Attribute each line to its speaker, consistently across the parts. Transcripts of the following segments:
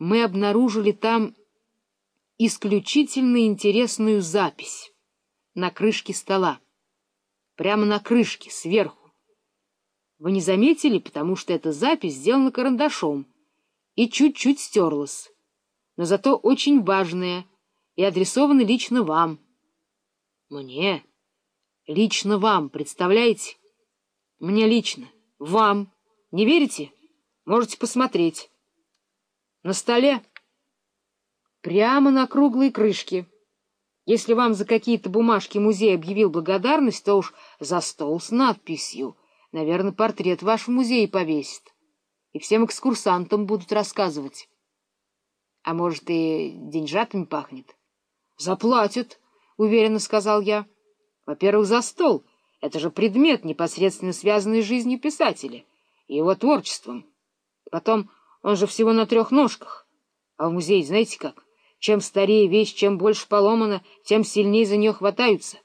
Speaker 1: мы обнаружили там исключительно интересную запись на крышке стола. Прямо на крышке, сверху. Вы не заметили, потому что эта запись сделана карандашом и чуть-чуть стерлась, но зато очень важная и адресована лично вам. Мне? Лично вам, представляете? Мне лично. Вам. Не верите? Можете посмотреть. На столе. Прямо на круглой крышке. Если вам за какие-то бумажки музей объявил благодарность, то уж за стол с надписью. Наверное, портрет ваш в музее повесит. И всем экскурсантам будут рассказывать. А может, и деньжатами пахнет? Заплатят, — уверенно сказал я. Во-первых, за стол. Это же предмет, непосредственно связанный с жизнью писателя и его творчеством. Потом, он же всего на трех ножках. А в музее, знаете как? Чем старее вещь, чем больше поломана, тем сильнее за нее хватаются.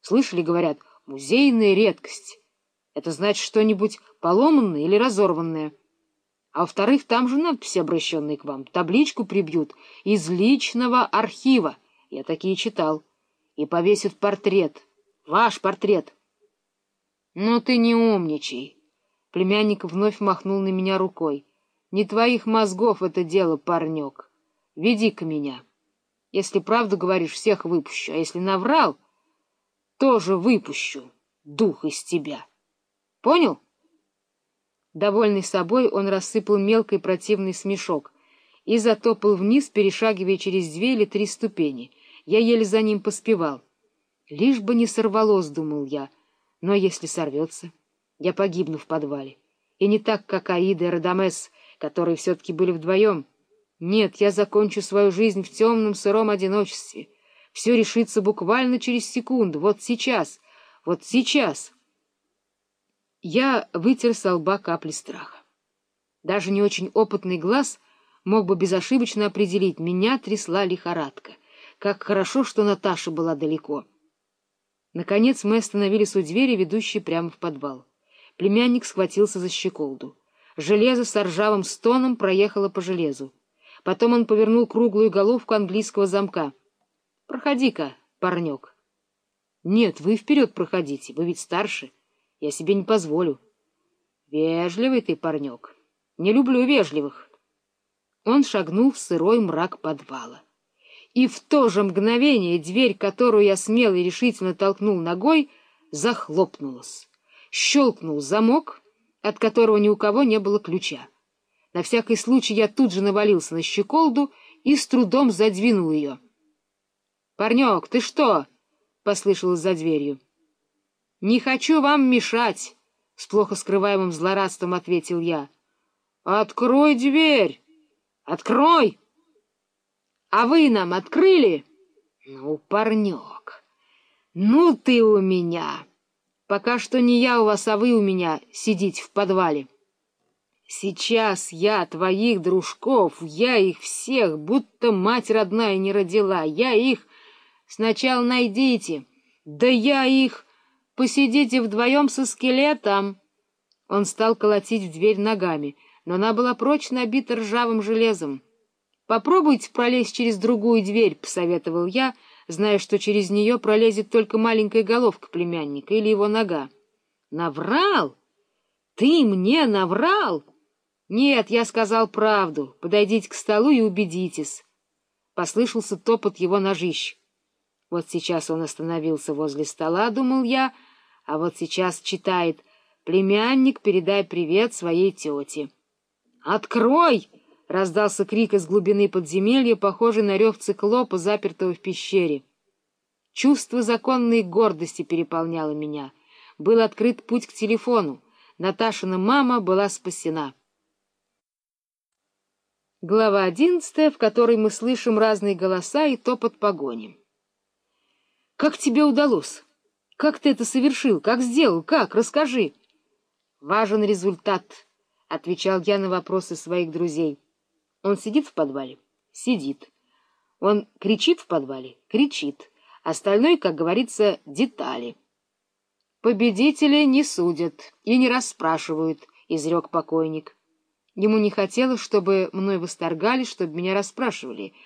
Speaker 1: Слышали, говорят, музейная редкость. Это значит что-нибудь поломанное или разорванное. А во-вторых, там же надписи, обращенные к вам, табличку прибьют из личного архива. Я такие читал. И повесят портрет. Ваш портрет. Ну ты не умничай. Племянник вновь махнул на меня рукой. Не твоих мозгов это дело, парнек. Веди-ка меня. Если правду говоришь, всех выпущу, а если наврал, тоже выпущу дух из тебя. Понял? Довольный собой, он рассыпал мелкий противный смешок и затопал вниз, перешагивая через две или три ступени. Я еле за ним поспевал. Лишь бы не сорвалось, думал я, но если сорвется, я погибну в подвале. И не так, как Аида и Радамес, которые все-таки были вдвоем — нет, я закончу свою жизнь в темном сыром одиночестве. Все решится буквально через секунду, вот сейчас, вот сейчас. Я вытер со лба капли страха. Даже не очень опытный глаз мог бы безошибочно определить, меня трясла лихорадка. Как хорошо, что Наташа была далеко. Наконец мы остановились у двери, ведущей прямо в подвал. Племянник схватился за щеколду. Железо с ржавым стоном проехало по железу. Потом он повернул круглую головку английского замка. — Проходи-ка, парнек. — Нет, вы вперед проходите, вы ведь старше. Я себе не позволю. — Вежливый ты, парнек. Не люблю вежливых. Он шагнул в сырой мрак подвала. И в то же мгновение дверь, которую я смело и решительно толкнул ногой, захлопнулась. Щелкнул замок, от которого ни у кого не было ключа. На всякий случай я тут же навалился на щеколду и с трудом задвинул ее. — Парнек, ты что? — послышалось за дверью. — Не хочу вам мешать, — с плохо скрываемым злорадством ответил я. — Открой дверь! Открой! — А вы нам открыли? — Ну, парнек, ну ты у меня! Пока что не я у вас, а вы у меня сидите в подвале. Сейчас я твоих дружков, я их всех, будто мать родная не родила, я их... Сначала найдите, да я их... Посидите вдвоем со скелетом. Он стал колотить в дверь ногами, но она была прочно обита ржавым железом. «Попробуйте пролезть через другую дверь», — посоветовал я, зная, что через нее пролезет только маленькая головка племянника или его нога. «Наврал? Ты мне наврал?» «Нет, я сказал правду. Подойдите к столу и убедитесь». Послышался топот его ножищ. Вот сейчас он остановился возле стола, думал я, а вот сейчас читает «Племянник, передай привет своей тете». «Открой!» — раздался крик из глубины подземелья, похожий на рев циклопа, запертого в пещере. Чувство законной гордости переполняло меня. Был открыт путь к телефону. Наташина мама была спасена. Глава одиннадцатая, в которой мы слышим разные голоса и топот погони. — Как тебе удалось? Как ты это совершил? Как сделал? Как? Расскажи. — Важен результат, — отвечал я на вопросы своих друзей. — Он сидит в подвале? — Сидит. Он кричит в подвале? — Кричит. Остальное, как говорится, детали. — Победители не судят и не расспрашивают, — изрек покойник. — Ему не хотелось, чтобы мной восторгались, чтобы меня расспрашивали —